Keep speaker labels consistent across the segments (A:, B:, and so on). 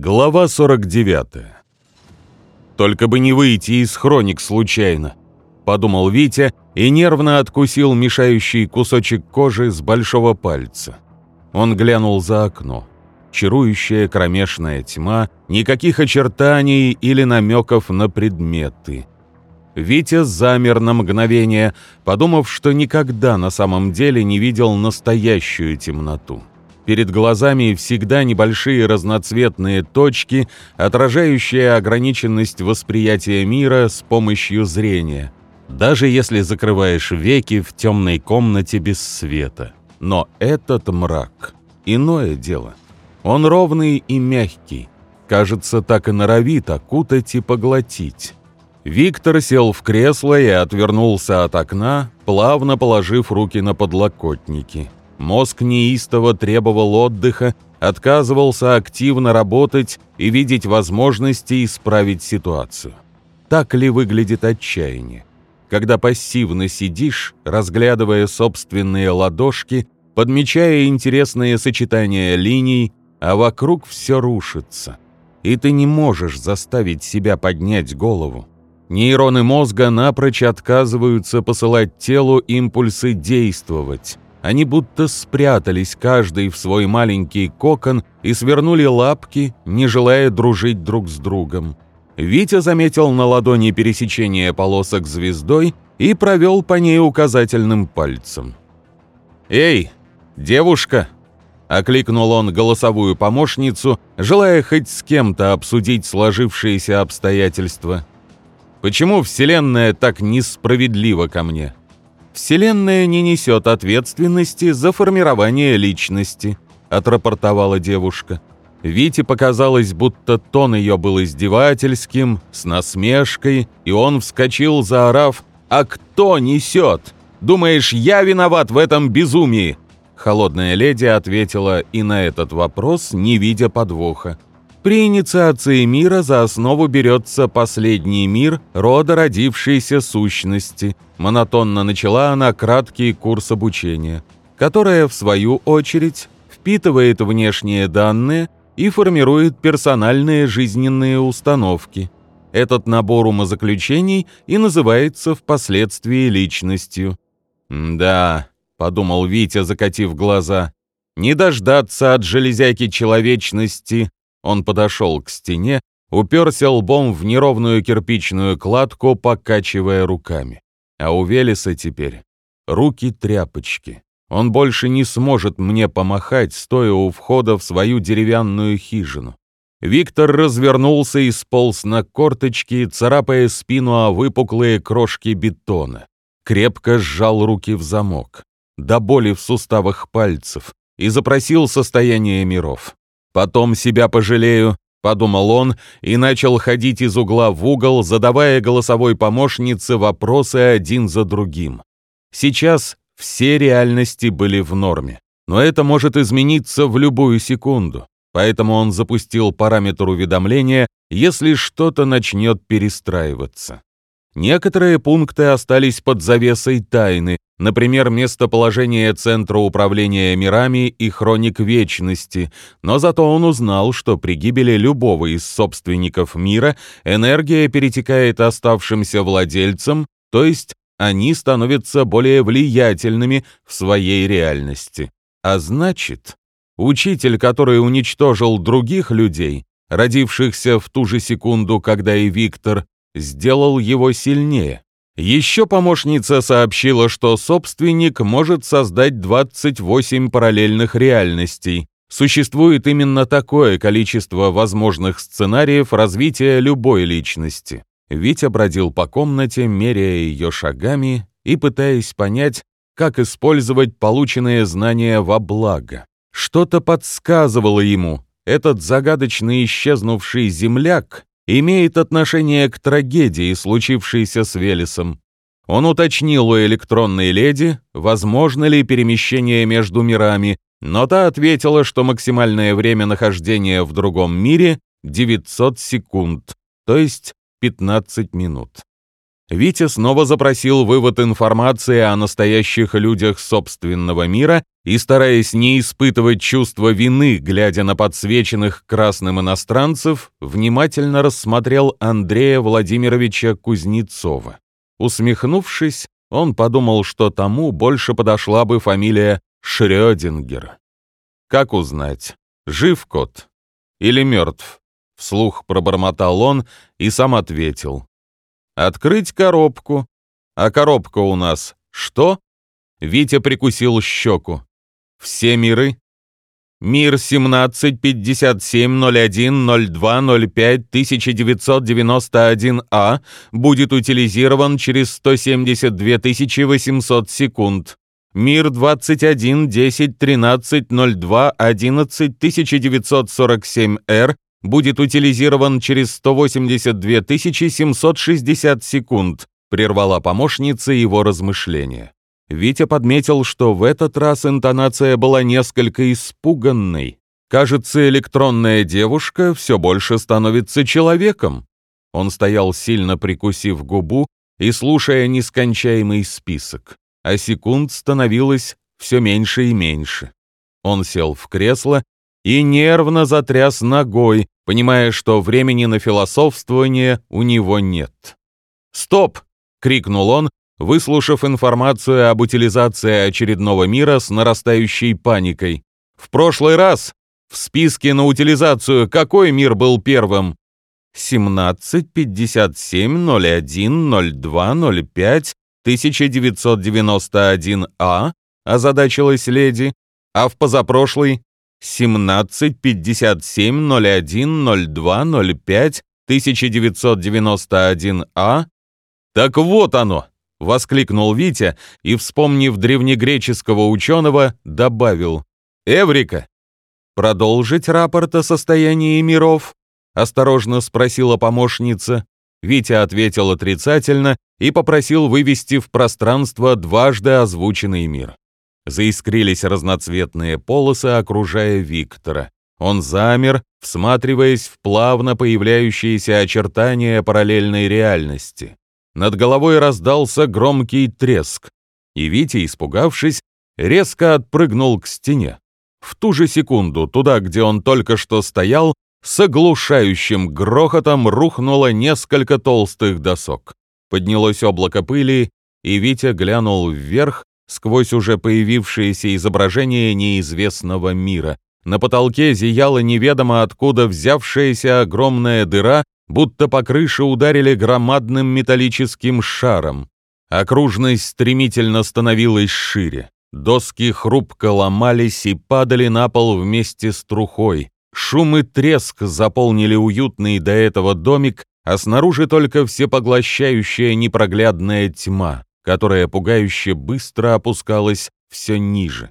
A: Глава 49. «Только бы не выйти из хроник случайно», — подумал Витя и нервно откусил мешающий кусочек кожи с большого пальца. Он глянул за окно. Чарующая кромешная тьма, никаких очертаний или намеков на предметы. Витя замер на мгновение, подумав, что никогда на самом деле не видел настоящую темноту. Перед глазами всегда небольшие разноцветные точки, отражающие ограниченность восприятия мира с помощью зрения. Даже если закрываешь веки в темной комнате без света. Но этот мрак — иное дело. Он ровный и мягкий. Кажется, так и норовит окутать и поглотить. Виктор сел в кресло и отвернулся от окна, плавно положив руки на подлокотники. Мозг неистово требовал отдыха, отказывался активно работать и видеть возможности исправить ситуацию. Так ли выглядит отчаяние? Когда пассивно сидишь, разглядывая собственные ладошки, подмечая интересные сочетания линий, а вокруг все рушится. И ты не можешь заставить себя поднять голову. Нейроны мозга напрочь отказываются посылать телу импульсы действовать. Они будто спрятались каждый в свой маленький кокон и свернули лапки, не желая дружить друг с другом. Витя заметил на ладони пересечение полосок звездой и провел по ней указательным пальцем. «Эй, девушка!» — окликнул он голосовую помощницу, желая хоть с кем-то обсудить сложившиеся обстоятельства. «Почему Вселенная так несправедлива ко мне?» Вселенная не несет ответственности за формирование личности», — отрапортовала девушка. Вите показалось, будто тон ее был издевательским, с насмешкой, и он вскочил, заорав «А кто несет? Думаешь, я виноват в этом безумии?» Холодная леди ответила и на этот вопрос, не видя подвоха. При инициации мира за основу берется последний мир рода родившейся сущности. Монотонно начала она краткий курс обучения, которая, в свою очередь, впитывает внешние данные и формирует персональные жизненные установки. Этот набор умозаключений и называется впоследствии личностью. «Да», — подумал Витя, закатив глаза, — «не дождаться от железяки человечности, он подошел к стене, уперся лбом в неровную кирпичную кладку, покачивая руками. А у Велеса теперь руки-тряпочки. Он больше не сможет мне помахать, стоя у входа в свою деревянную хижину. Виктор развернулся и сполз на корточки, царапая спину о выпуклые крошки бетона. Крепко сжал руки в замок, до боли в суставах пальцев, и запросил состояние миров. Потом себя пожалею, подумал он и начал ходить из угла в угол, задавая голосовой помощнице вопросы один за другим. Сейчас все реальности были в норме, но это может измениться в любую секунду. Поэтому он запустил параметр уведомления, если что-то начнет перестраиваться. Некоторые пункты остались под завесой тайны, например, местоположение Центра управления мирами и Хроник Вечности, но зато он узнал, что при гибели любого из собственников мира энергия перетекает оставшимся владельцам, то есть они становятся более влиятельными в своей реальности. А значит, учитель, который уничтожил других людей, родившихся в ту же секунду, когда и Виктор, сделал его сильнее. Еще помощница сообщила, что собственник может создать 28 параллельных реальностей. Существует именно такое количество возможных сценариев развития любой личности. Витя бродил по комнате, меряя ее шагами и пытаясь понять, как использовать полученные знания во благо. Что-то подсказывало ему, этот загадочный исчезнувший земляк имеет отношение к трагедии, случившейся с Велесом. Он уточнил у электронной леди, возможно ли перемещение между мирами, но та ответила, что максимальное время нахождения в другом мире — 900 секунд, то есть 15 минут. Витя снова запросил вывод информации о настоящих людях собственного мира и, стараясь не испытывать чувство вины, глядя на подсвеченных красным иностранцев, внимательно рассмотрел Андрея Владимировича Кузнецова. Усмехнувшись, он подумал, что тому больше подошла бы фамилия Шрёдингер. Как узнать, жив кот или мертв? Вслух пробормотал он и сам ответил. Открыть коробку. А коробка у нас что? Витя прикусил щеку. Все миры? Мир 17570102051991А будет утилизирован через 172 800 секунд. Мир 21 10 13 02 11 1947Р будет утилизирован через 182 760 секунд, прервала помощница его размышления. Витя подметил, что в этот раз интонация была несколько испуганной. Кажется, электронная девушка все больше становится человеком. Он стоял сильно прикусив губу и слушая нескончаемый список, а секунд становилось все меньше и меньше. Он сел в кресло и нервно затряс ногой, понимая, что времени на философствование у него нет. «Стоп!» — крикнул он, выслушав информацию об утилизации очередного мира с нарастающей паникой. «В прошлый раз в списке на утилизацию какой мир был первым?» 17, 57, 01, 02, 05, 1991А, озадачилась леди, а в позапрошлый 17, 57, 01, 02, 05, 1991А. Так вот оно, — воскликнул Витя и, вспомнив древнегреческого ученого, добавил. «Эврика!» «Продолжить рапорт о состоянии миров?» — осторожно спросила помощница. Витя ответил отрицательно и попросил вывести в пространство дважды озвученный мир. Заискрились разноцветные полосы, окружая Виктора. Он замер, всматриваясь в плавно появляющиеся очертания параллельной реальности. Над головой раздался громкий треск, и Витя, испугавшись, резко отпрыгнул к стене. В ту же секунду, туда, где он только что стоял, с оглушающим грохотом рухнуло несколько толстых досок. Поднялось облако пыли, и Витя глянул вверх сквозь уже появившееся изображение неизвестного мира. На потолке зияла неведомо откуда взявшаяся огромная дыра, будто по крыше ударили громадным металлическим шаром. Окружность стремительно становилась шире. Доски хрупко ломались и падали на пол вместе с трухой. Шум и треск заполнили уютный до этого домик, а снаружи только всепоглощающая непроглядная тьма, которая пугающе быстро опускалась все ниже.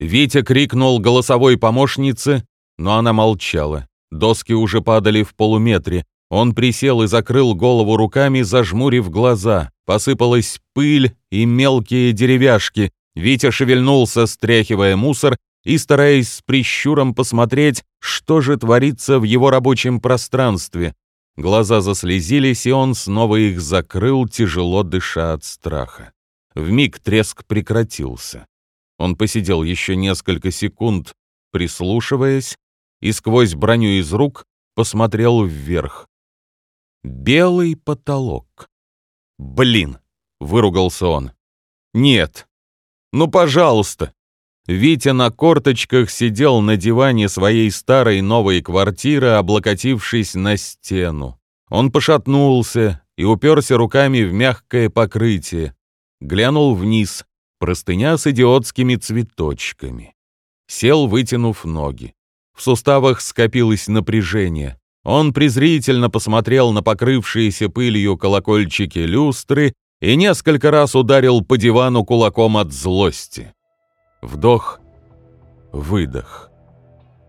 A: Витя крикнул голосовой помощнице, но она молчала. Доски уже падали в полуметре, он присел и закрыл голову руками, зажмурив глаза. Посыпалась пыль и мелкие деревяшки. Витя шевельнулся, стряхивая мусор и стараясь с прищуром посмотреть, что же творится в его рабочем пространстве. Глаза заслезились, и он снова их закрыл, тяжело дыша от страха. Вмиг треск прекратился. Он посидел еще несколько секунд, прислушиваясь, и сквозь броню из рук посмотрел вверх. Белый потолок. «Блин!» — выругался он. «Нет! Ну, пожалуйста!» Витя на корточках сидел на диване своей старой новой квартиры, облокотившись на стену. Он пошатнулся и уперся руками в мягкое покрытие. Глянул вниз, простыня с идиотскими цветочками. Сел, вытянув ноги. В суставах скопилось напряжение. Он презрительно посмотрел на покрывшиеся пылью колокольчики люстры и несколько раз ударил по дивану кулаком от злости. Вдох, выдох.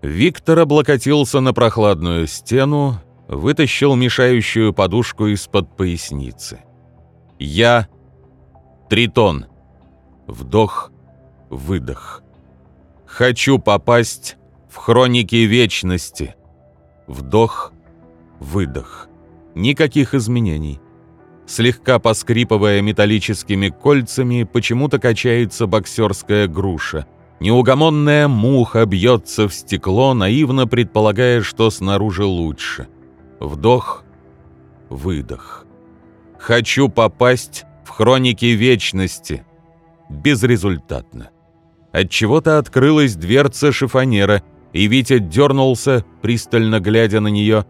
A: Виктор облокотился на прохладную стену, вытащил мешающую подушку из-под поясницы. «Я — Тритон». Вдох, выдох. «Хочу попасть в хроники вечности». Вдох, выдох. Никаких изменений. Слегка поскрипывая металлическими кольцами, почему-то качается боксерская груша. Неугомонная муха бьется в стекло, наивно предполагая, что снаружи лучше. Вдох, выдох. «Хочу попасть в хроники вечности». Безрезультатно. Отчего-то открылась дверца шифонера, и Витя дернулся, пристально глядя на нее.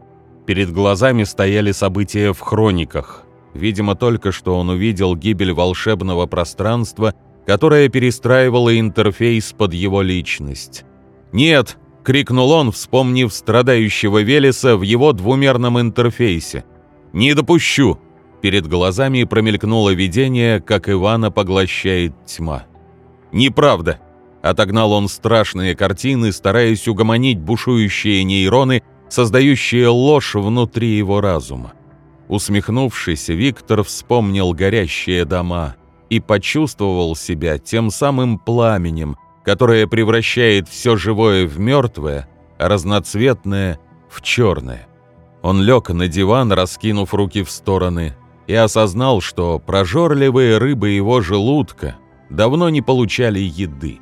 A: Перед глазами стояли события в хрониках. Видимо, только что он увидел гибель волшебного пространства, которое перестраивало интерфейс под его личность. «Нет!» — крикнул он, вспомнив страдающего Велеса в его двумерном интерфейсе. «Не допущу!» Перед глазами промелькнуло видение, как Ивана поглощает тьма. «Неправда!» Отогнал он страшные картины, стараясь угомонить бушующие нейроны, создающие ложь внутри его разума. Усмехнувшись, Виктор вспомнил горящие дома и почувствовал себя тем самым пламенем, которое превращает все живое в мертвое, а разноцветное — в черное. Он лег на диван, раскинув руки в стороны, и осознал, что прожорливые рыбы его желудка давно не получали еды.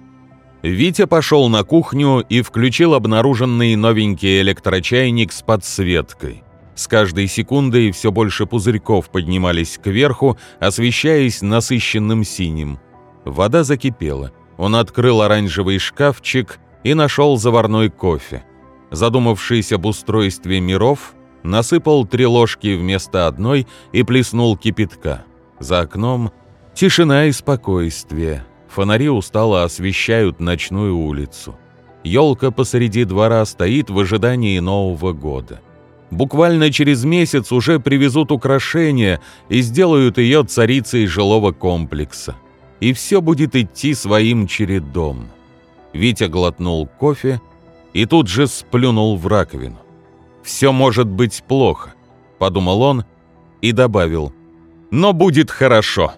A: Витя пошел на кухню и включил обнаруженный новенький электрочайник с подсветкой. С каждой секундой все больше пузырьков поднимались кверху, освещаясь насыщенным синим. Вода закипела. Он открыл оранжевый шкафчик и нашел заварной кофе. Задумавшись об устройстве миров, насыпал три ложки вместо одной и плеснул кипятка. За окном тишина и спокойствие. Фонари устало освещают ночную улицу. Елка посреди двора стоит в ожидании Нового года. Буквально через месяц уже привезут украшения и сделают ее царицей жилого комплекса. И все будет идти своим чередом. Витя глотнул кофе и тут же сплюнул в раковину. «Все может быть плохо», — подумал он и добавил. «Но будет хорошо».